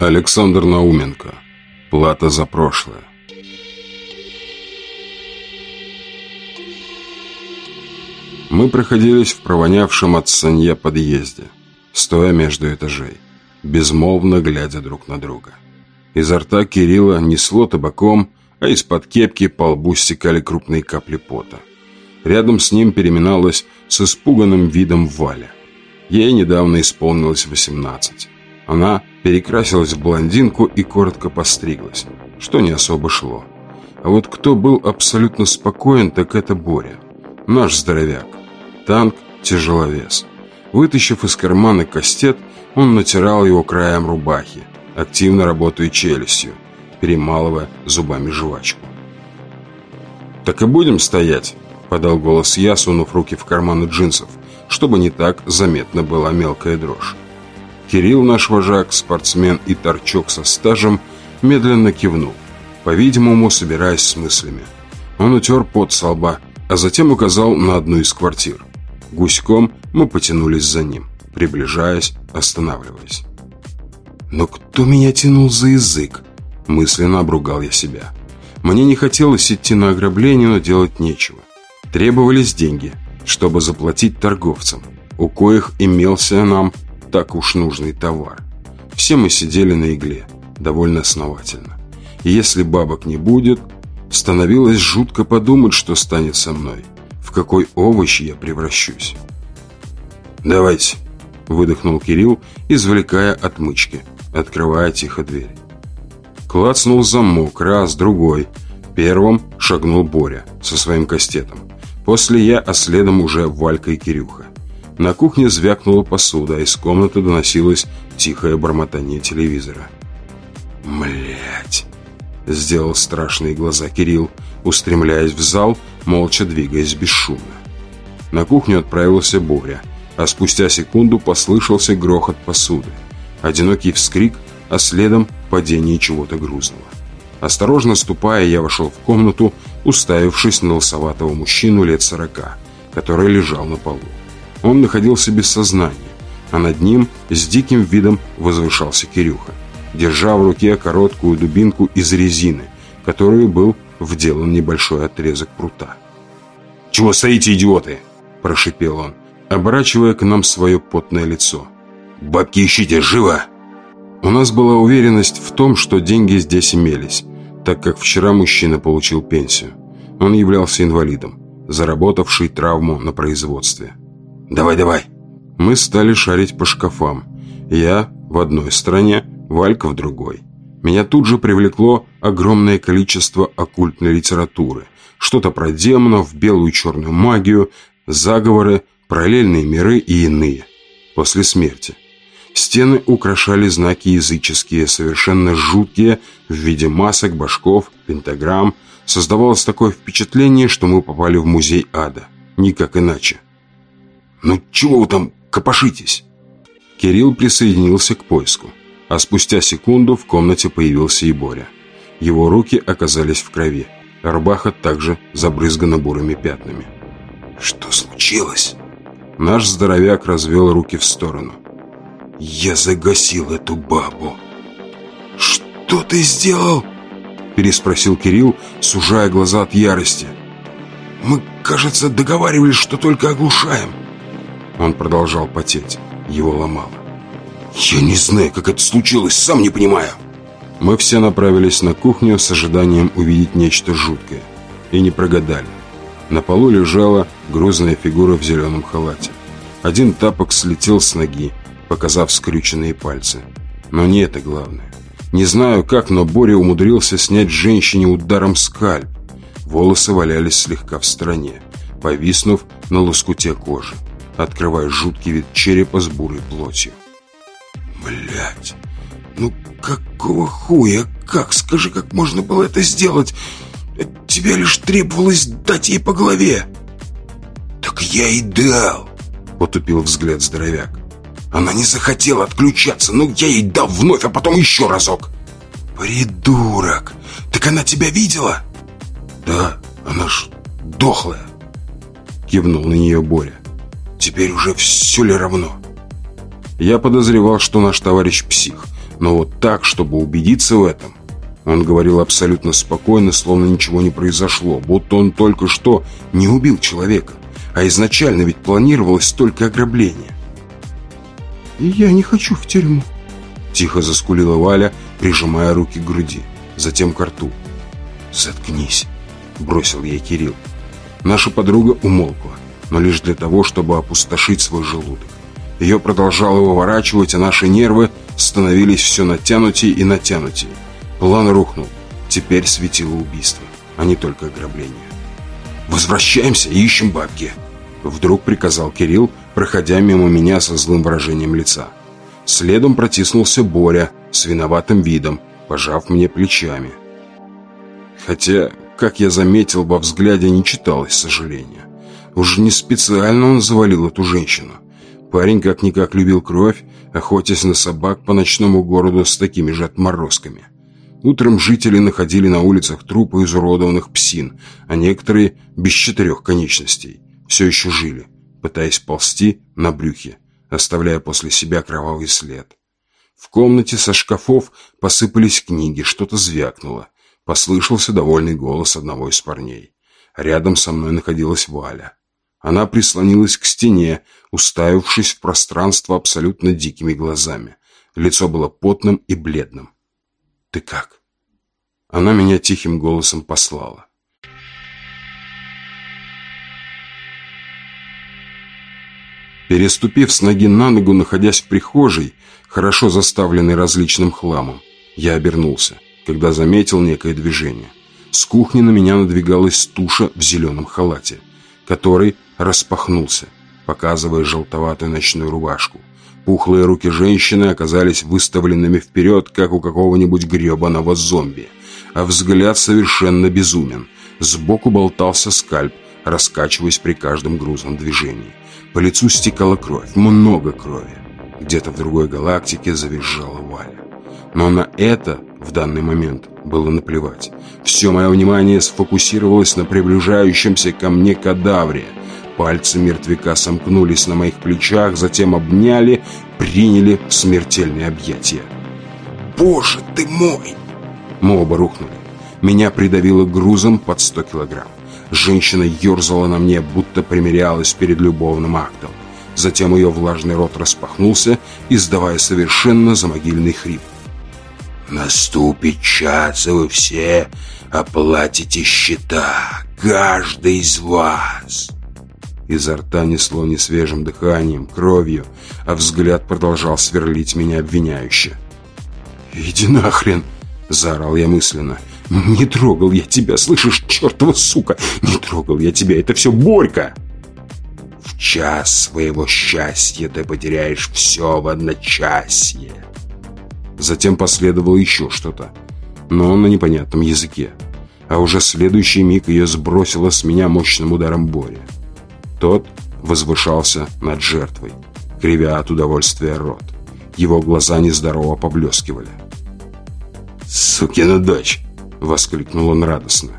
Александр Науменко. Плата за прошлое. Мы проходились в провонявшем от санья подъезде, стоя между этажей, безмолвно глядя друг на друга. Изо рта Кирилла несло табаком, а из-под кепки по лбу стекали крупные капли пота. Рядом с ним переминалась с испуганным видом Валя. Ей недавно исполнилось 18. Она перекрасилась в блондинку и коротко постриглась, что не особо шло. А вот кто был абсолютно спокоен, так это Боря. Наш здоровяк. Танк-тяжеловес. Вытащив из кармана кастет, он натирал его краем рубахи, активно работая челюстью, перемалывая зубами жвачку. «Так и будем стоять», — подал голос я, сунув руки в карманы джинсов, чтобы не так заметна была мелкая дрожь. Кирилл, наш вожак, спортсмен и торчок со стажем, медленно кивнул, по-видимому, собираясь с мыслями. Он утер пот со лба, а затем указал на одну из квартир. Гуськом мы потянулись за ним, приближаясь, останавливаясь. «Но кто меня тянул за язык?» Мысленно обругал я себя. Мне не хотелось идти на ограбление, но делать нечего. Требовались деньги, чтобы заплатить торговцам, у коих имелся нам так уж нужный товар. Все мы сидели на игле, довольно основательно. И если бабок не будет, становилось жутко подумать, что станет со мной, в какой овощ я превращусь. «Давайте», — выдохнул Кирилл, извлекая отмычки, открывая тихо дверь. Клацнул замок, раз, другой. Первым шагнул Боря со своим кастетом. После я, а следом уже Валька и Кирюха. На кухне звякнула посуда, а из комнаты доносилось тихое бормотание телевизора. Млять! Сделал страшные глаза Кирилл, устремляясь в зал, молча двигаясь бесшумно. На кухню отправился Боря, а спустя секунду послышался грохот посуды. Одинокий вскрик, а следом падение чего-то грузного. Осторожно ступая, я вошел в комнату, уставившись на лосоватого мужчину лет сорока, который лежал на полу. Он находился без сознания, а над ним с диким видом возвышался Кирюха, держа в руке короткую дубинку из резины, которую был вделан небольшой отрезок прута. «Чего стоите, идиоты?» – прошипел он, оборачивая к нам свое потное лицо. «Бабки ищите, живо!» У нас была уверенность в том, что деньги здесь имелись, так как вчера мужчина получил пенсию. Он являлся инвалидом, заработавший травму на производстве. «Давай, давай!» Мы стали шарить по шкафам. Я в одной стороне, Валька в другой. Меня тут же привлекло огромное количество оккультной литературы. Что-то про демонов, белую и черную магию, заговоры, параллельные миры и иные. После смерти. Стены украшали знаки языческие, совершенно жуткие, в виде масок, башков, пентаграмм. Создавалось такое впечатление, что мы попали в музей ада. Никак иначе. «Ну чего вы там копошитесь?» Кирилл присоединился к поиску, а спустя секунду в комнате появился и Боря. Его руки оказались в крови, рубаха также забрызгана бурыми пятнами. «Что случилось?» Наш здоровяк развел руки в сторону. «Я загасил эту бабу!» «Что ты сделал?» Переспросил Кирилл, сужая глаза от ярости. «Мы, кажется, договаривались, что только оглушаем». Он продолжал потеть. Его ломало. «Я не знаю, как это случилось, сам не понимаю!» Мы все направились на кухню с ожиданием увидеть нечто жуткое. И не прогадали. На полу лежала грузная фигура в зеленом халате. Один тапок слетел с ноги, показав скрюченные пальцы. Но не это главное. Не знаю как, но Боря умудрился снять женщине ударом скальп. Волосы валялись слегка в стороне, повиснув на лоскуте кожи открывая жуткий вид черепа с бурой плотью. Блять, ну какого хуя? Как? Скажи, как можно было это сделать? Тебе лишь требовалось дать ей по голове. Так я и дал, потупил взгляд здоровяк. Она не захотела отключаться, но я ей дал вновь, а потом еще разок. Придурок! Так она тебя видела? Да, она ж дохлая. Кивнул на нее Боря. Теперь уже все ли равно? Я подозревал, что наш товарищ псих, Но вот так, чтобы убедиться в этом, он говорил абсолютно спокойно, словно ничего не произошло, будто он только что не убил человека, а изначально ведь планировалось только ограбление. «И я не хочу в тюрьму», — тихо заскулила Валя, прижимая руки к груди, затем к рту. «Заткнись», — бросил ей Кирилл. Наша подруга умолкла, но лишь для того, чтобы опустошить свой желудок. Ее продолжало выворачивать, а наши нервы становились все натянутее и натянутее. План рухнул. Теперь светило убийство, а не только ограбление. «Возвращаемся и ищем бабки!» Вдруг приказал Кирилл, проходя мимо меня со злым выражением лица. Следом протиснулся Боря с виноватым видом, пожав мне плечами. Хотя, как я заметил, во взгляде не читалось сожаления. Уж не специально он завалил эту женщину. Парень как-никак любил кровь, охотясь на собак по ночному городу с такими же отморозками. Утром жители находили на улицах трупы изуродованных псин, а некоторые без четырех конечностей все еще жили, пытаясь ползти на брюхе, оставляя после себя кровавый след. В комнате со шкафов посыпались книги, что-то звякнуло. Послышался довольный голос одного из парней. Рядом со мной находилась Валя. Она прислонилась к стене, уставившись в пространство абсолютно дикими глазами. Лицо было потным и бледным. «Ты как?» Она меня тихим голосом послала. Переступив с ноги на ногу, находясь в прихожей, хорошо заставленной различным хламом, я обернулся, когда заметил некое движение. С кухни на меня надвигалась туша в зеленом халате, который распахнулся, показывая желтоватую ночную рубашку. Пухлые руки женщины оказались выставленными вперед, как у какого-нибудь гребаного зомби. А взгляд совершенно безумен. Сбоку болтался скальп, раскачиваясь при каждом грузном движении. По лицу стекала кровь, много крови. Где-то в другой галактике завизжала Валя. Но на это в данный момент было наплевать. Все мое внимание сфокусировалось на приближающемся ко мне кадавре – Пальцы мертвяка сомкнулись на моих плечах, затем обняли, приняли смертельные объятия. «Боже ты мой!» Мы оба рухнули. Меня придавило грузом под сто килограмм. Женщина ерзала на мне, будто примерялась перед любовным актом. Затем ее влажный рот распахнулся, издавая совершенно замогильный хрип. «Наступит час, и вы все оплатите счета, каждый из вас!» Изо рта несло несвежим дыханием, кровью, а взгляд продолжал сверлить меня обвиняюще. «Иди нахрен!» – заорал я мысленно. «Не трогал я тебя, слышишь, чертова сука! Не трогал я тебя, это все Борька!» «В час своего счастья ты потеряешь все в одночасье!» Затем последовало еще что-то, но на непонятном языке. А уже следующий миг ее сбросило с меня мощным ударом Боря. Тот возвышался над жертвой, кривя от удовольствия рот. Его глаза нездорово поблескивали. «Сукина дочь!» — воскликнул он радостно.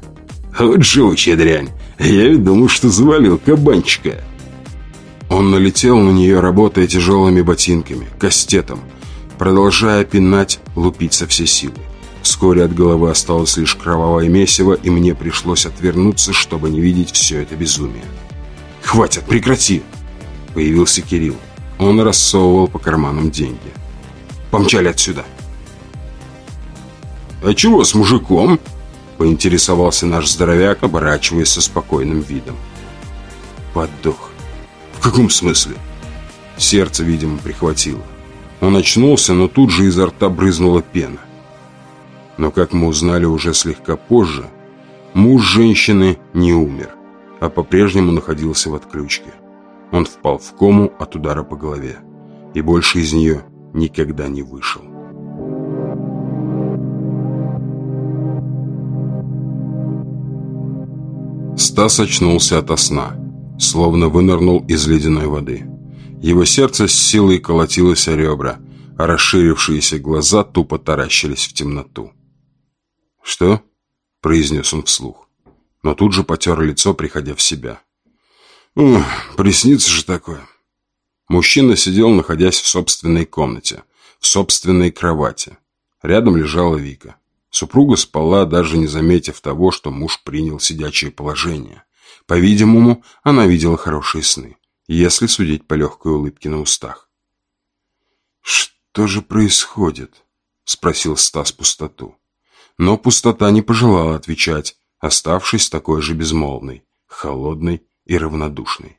«Вот живучая дрянь! Я ведь думал, что завалил кабанчика!» Он налетел на нее, работая тяжелыми ботинками, кастетом, продолжая пинать, лупить со всей силы. Вскоре от головы осталось лишь кровавое месиво, и мне пришлось отвернуться, чтобы не видеть все это безумие. «Хватит, прекрати!» Появился Кирилл. Он рассовывал по карманам деньги. «Помчали отсюда!» «А чего с мужиком?» Поинтересовался наш здоровяк, оборачиваясь со спокойным видом. «Подох. В каком смысле?» Сердце, видимо, прихватило. Он очнулся, но тут же изо рта брызнула пена. Но, как мы узнали уже слегка позже, муж женщины не умер а по-прежнему находился в отключке. Он впал в кому от удара по голове и больше из нее никогда не вышел. Стас очнулся ото сна, словно вынырнул из ледяной воды. Его сердце с силой колотилось о ребра, а расширившиеся глаза тупо таращились в темноту. «Что?» – произнес он вслух но тут же потер лицо, приходя в себя. «Ух, приснится же такое». Мужчина сидел, находясь в собственной комнате, в собственной кровати. Рядом лежала Вика. Супруга спала, даже не заметив того, что муж принял сидячее положение. По-видимому, она видела хорошие сны, если судить по легкой улыбке на устах. «Что же происходит?» – спросил Стас пустоту. Но пустота не пожелала отвечать, оставшись такой же безмолвной, холодной и равнодушной.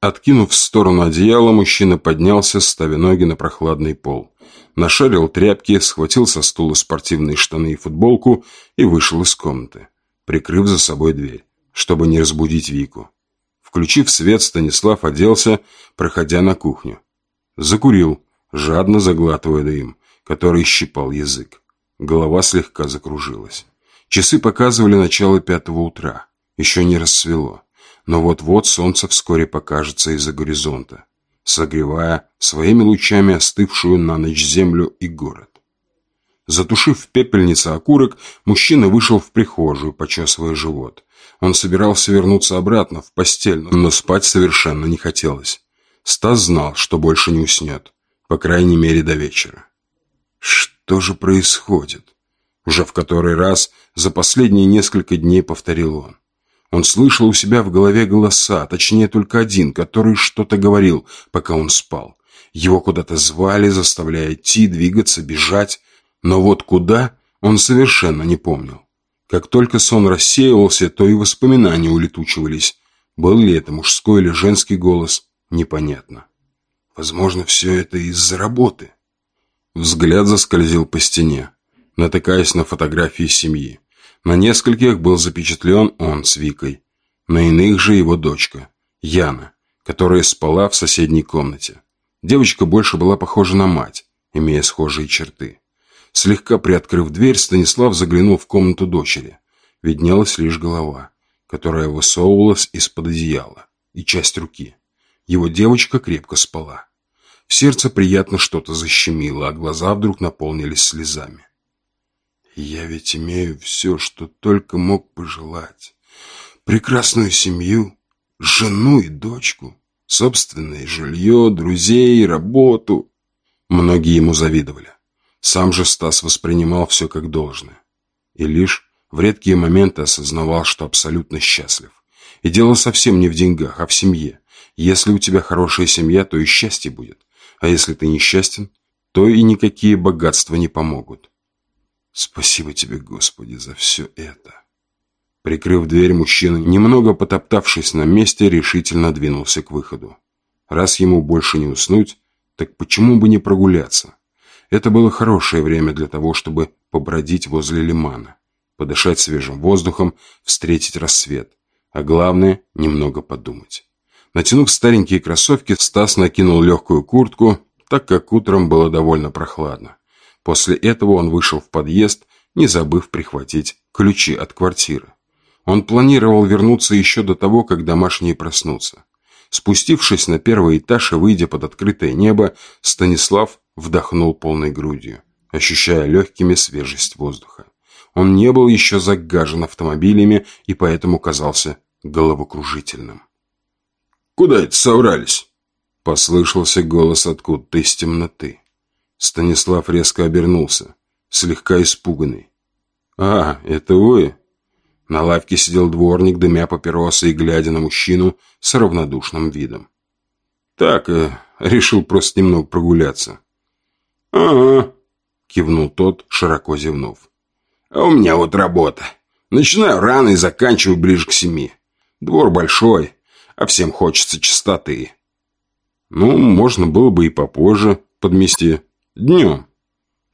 Откинув в сторону одеяла, мужчина поднялся, ставя ноги на прохладный пол. Нашарил тряпки, схватил со стула спортивные штаны и футболку и вышел из комнаты, прикрыв за собой дверь, чтобы не разбудить Вику. Включив свет, Станислав оделся, проходя на кухню. Закурил, жадно заглатывая дым, который щипал язык. Голова слегка закружилась. Часы показывали начало пятого утра. Еще не рассвело. Но вот-вот солнце вскоре покажется из-за горизонта, согревая своими лучами остывшую на ночь землю и город. Затушив в пепельнице окурок, мужчина вышел в прихожую, почесывая живот. Он собирался вернуться обратно в постель, но спать совершенно не хотелось. Стас знал, что больше не уснет, по крайней мере до вечера. Что же происходит? Уже в который раз за последние несколько дней повторил он. Он слышал у себя в голове голоса, точнее только один, который что-то говорил, пока он спал. Его куда-то звали, заставляя идти, двигаться, бежать. Но вот куда, он совершенно не помнил. Как только сон рассеивался, то и воспоминания улетучивались. Был ли это мужской или женский голос, непонятно. Возможно, все это из-за работы. Взгляд заскользил по стене, натыкаясь на фотографии семьи. На нескольких был запечатлен он с Викой, на иных же его дочка, Яна, которая спала в соседней комнате. Девочка больше была похожа на мать, имея схожие черты. Слегка приоткрыв дверь, Станислав заглянул в комнату дочери. Виднелась лишь голова, которая высовывалась из-под одеяла, и часть руки. Его девочка крепко спала. В сердце приятно что-то защемило, а глаза вдруг наполнились слезами. Я ведь имею все, что только мог пожелать. Прекрасную семью, жену и дочку, собственное жилье, друзей, работу. Многие ему завидовали. Сам же Стас воспринимал все как должное. И лишь в редкие моменты осознавал, что абсолютно счастлив. И дело совсем не в деньгах, а в семье. Если у тебя хорошая семья, то и счастье будет. А если ты несчастен, то и никакие богатства не помогут. Спасибо тебе, Господи, за все это. Прикрыв дверь, мужчина, немного потоптавшись на месте, решительно двинулся к выходу. Раз ему больше не уснуть, так почему бы не прогуляться? Это было хорошее время для того, чтобы побродить возле лимана, подышать свежим воздухом, встретить рассвет, а главное – немного подумать. Натянув старенькие кроссовки, Стас накинул легкую куртку, так как утром было довольно прохладно. После этого он вышел в подъезд, не забыв прихватить ключи от квартиры. Он планировал вернуться еще до того, как домашние проснутся. Спустившись на первый этаж и выйдя под открытое небо, Станислав вдохнул полной грудью, ощущая легкими свежесть воздуха. Он не был еще загажен автомобилями и поэтому казался головокружительным. «Куда это собрались?» Послышался голос откуда-то из темноты. Станислав резко обернулся, слегка испуганный. «А, это вы?» На лавке сидел дворник, дымя папиросы и глядя на мужчину с равнодушным видом. «Так, э, решил просто немного прогуляться». «Ага», — кивнул тот, широко зевнув. «А у меня вот работа. Начинаю рано и заканчиваю ближе к семи. Двор большой, а всем хочется чистоты». «Ну, можно было бы и попозже подмести», Днем.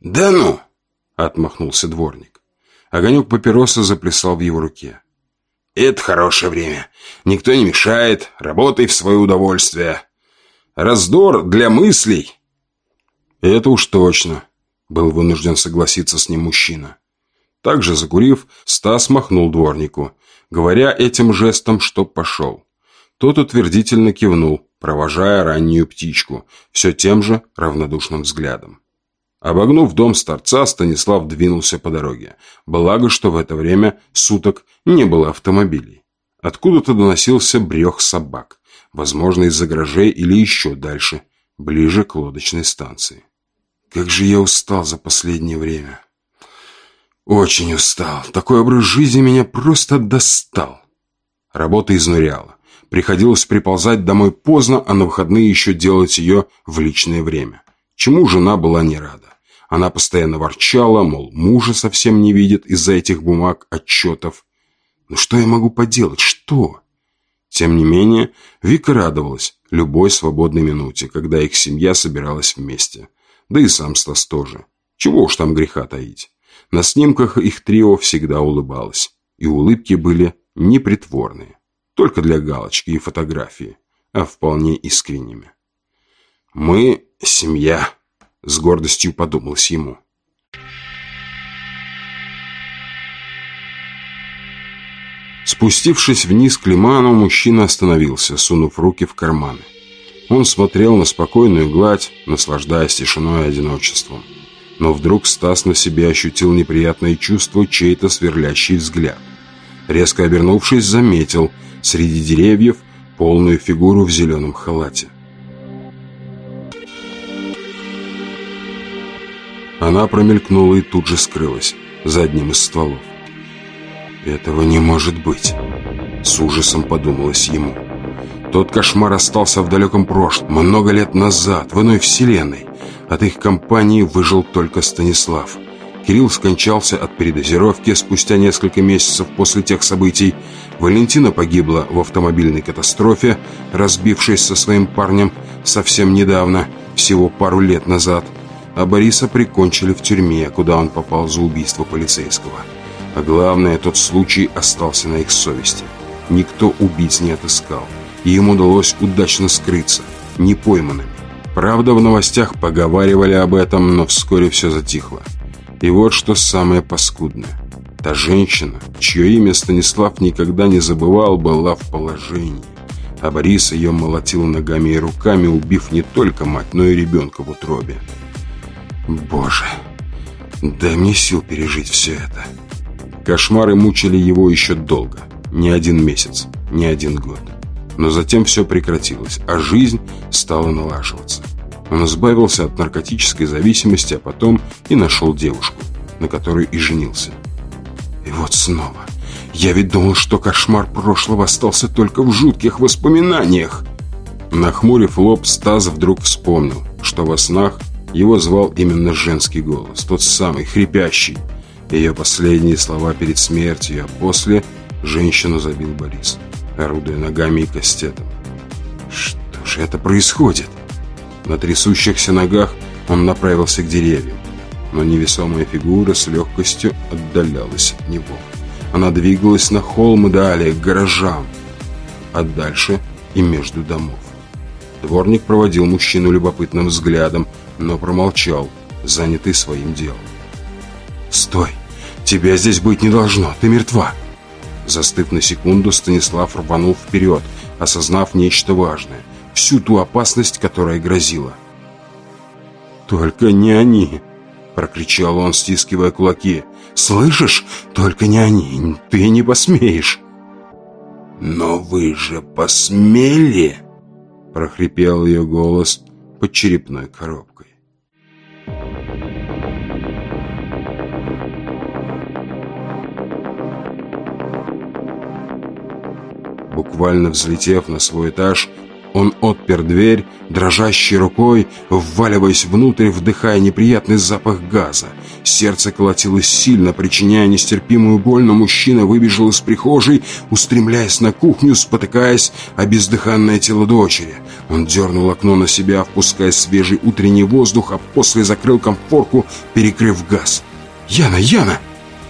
Да ну! Отмахнулся дворник. Огонек папироса заплясал в его руке. Это хорошее время. Никто не мешает. Работай в свое удовольствие. Раздор для мыслей. Это уж точно. Был вынужден согласиться с ним мужчина. Также закурив, Стас махнул дворнику, говоря этим жестом, чтоб пошел. Тот утвердительно кивнул, провожая раннюю птичку, все тем же равнодушным взглядом. Обогнув дом старца, Станислав двинулся по дороге. Благо, что в это время суток не было автомобилей. Откуда-то доносился брех собак, возможно, из-за гаражей или еще дальше, ближе к лодочной станции. Как же я устал за последнее время. Очень устал. Такой образ жизни меня просто достал. Работа изнуряла. Приходилось приползать домой поздно, а на выходные еще делать ее в личное время. Чему жена была не рада. Она постоянно ворчала, мол, мужа совсем не видит из-за этих бумаг, отчетов. Ну что я могу поделать? Что? Тем не менее, Вика радовалась любой свободной минуте, когда их семья собиралась вместе. Да и сам Стас тоже. Чего уж там греха таить. На снимках их трио всегда улыбалось. И улыбки были непритворные. Только для галочки и фотографии, а вполне искренними. «Мы – семья», – с гордостью подумалось ему. Спустившись вниз к лиману, мужчина остановился, сунув руки в карманы. Он смотрел на спокойную гладь, наслаждаясь тишиной и одиночеством. Но вдруг Стас на себе ощутил неприятное чувство, чей-то сверлящий взгляд. Резко обернувшись, заметил среди деревьев полную фигуру в зеленом халате. Она промелькнула и тут же скрылась за одним из стволов. «Этого не может быть», — с ужасом подумалось ему. Тот кошмар остался в далеком прошлом, много лет назад, в иной вселенной. От их компании выжил только Станислав. Кирилл скончался от передозировки спустя несколько месяцев после тех событий. Валентина погибла в автомобильной катастрофе, разбившись со своим парнем совсем недавно, всего пару лет назад. А Бориса прикончили в тюрьме, куда он попал за убийство полицейского. А главное, тот случай остался на их совести. Никто убийц не отыскал, и им удалось удачно скрыться, не пойманными. Правда, в новостях поговаривали об этом, но вскоре все затихло. И вот что самое паскудное. Та женщина, чье имя Станислав никогда не забывал, была в положении. А Борис ее молотил ногами и руками, убив не только мать, но и ребенка в утробе. Боже, дай мне сил пережить все это. Кошмары мучили его еще долго. Не один месяц, не один год. Но затем все прекратилось, а жизнь стала налаживаться. Он избавился от наркотической зависимости, а потом и нашел девушку, на которой и женился. И вот снова. Я ведь думал, что кошмар прошлого остался только в жутких воспоминаниях. Нахмурив лоб, Стас вдруг вспомнил, что во снах его звал именно женский голос, тот самый, хрипящий, ее последние слова перед смертью, а после женщину забил Борис, орудуя ногами и кастетом. Что же это происходит? На трясущихся ногах он направился к деревьям, но невесомая фигура с легкостью отдалялась от него. Она двигалась на холм и далее, к гаражам, а дальше и между домов. Дворник проводил мужчину любопытным взглядом, но промолчал, занятый своим делом. «Стой! Тебя здесь быть не должно! Ты мертва!» Застыв на секунду, Станислав рванул вперед, осознав нечто важное. Всю ту опасность, которая грозила. «Только не они!» – прокричал он, стискивая кулаки. «Слышишь? Только не они! Ты не посмеешь!» «Но вы же посмели!» – прохрипел ее голос под черепной коробкой. Буквально взлетев на свой этаж, он отпер дверь, дрожащей рукой, вваливаясь внутрь, вдыхая неприятный запах газа. Сердце колотилось сильно, причиняя нестерпимую боль, но мужчина выбежал из прихожей, устремляясь на кухню, спотыкаясь о бездыханное тело дочери. Он дернул окно на себя, впуская свежий утренний воздух, а после закрыл комфорку, перекрыв газ. «Яна! Яна!»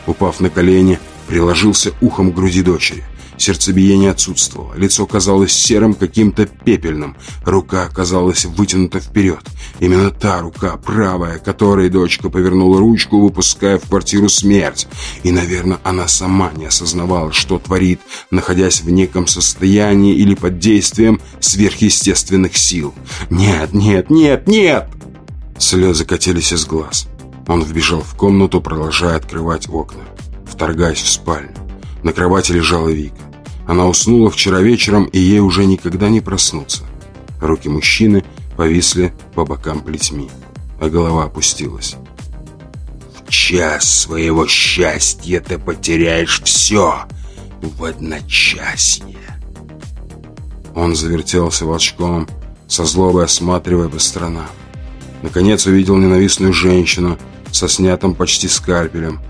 Упав на колени, приложился ухом к груди дочери. Сердцебиение отсутствовало, лицо казалось серым, каким-то пепельным, рука казалась вытянута вперед. Именно та рука, правая, которой дочка повернула ручку, выпуская в квартиру смерть. И, наверное, она сама не осознавала, что творит, находясь в неком состоянии или под действием сверхъестественных сил. «Нет, нет, нет, нет!» Слезы катились из глаз. Он вбежал в комнату, продолжая открывать окна, вторгаясь в спальню. На кровати лежала Вика. Она уснула вчера вечером, и ей уже никогда не проснуться. Руки мужчины повисли по бокам плетьми. а голова опустилась. «В час своего счастья ты потеряешь все в одночасье!» Он завертелся волчком, со злобой осматривая по сторонам. Наконец увидел ненавистную женщину со снятым почти скальпелем.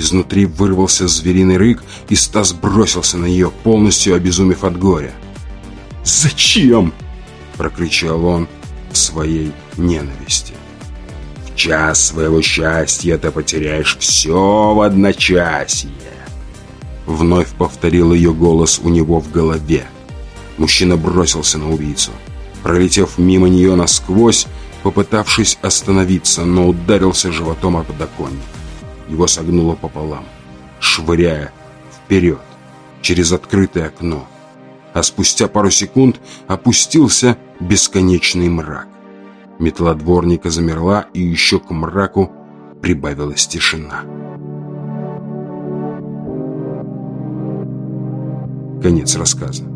Изнутри вырвался звериный рык, и Стас бросился на нее, полностью обезумев от горя. «Зачем?» – прокричал он в своей ненависти. «В час своего счастья ты потеряешь все в одночасье!» Вновь повторил ее голос у него в голове. Мужчина бросился на убийцу. Пролетев мимо нее насквозь, попытавшись остановиться, но ударился животом о подоконник. Его согнуло пополам, швыряя вперед, через открытое окно. А спустя пару секунд опустился бесконечный мрак. Метла дворника замерла, и еще к мраку прибавилась тишина. Конец рассказа.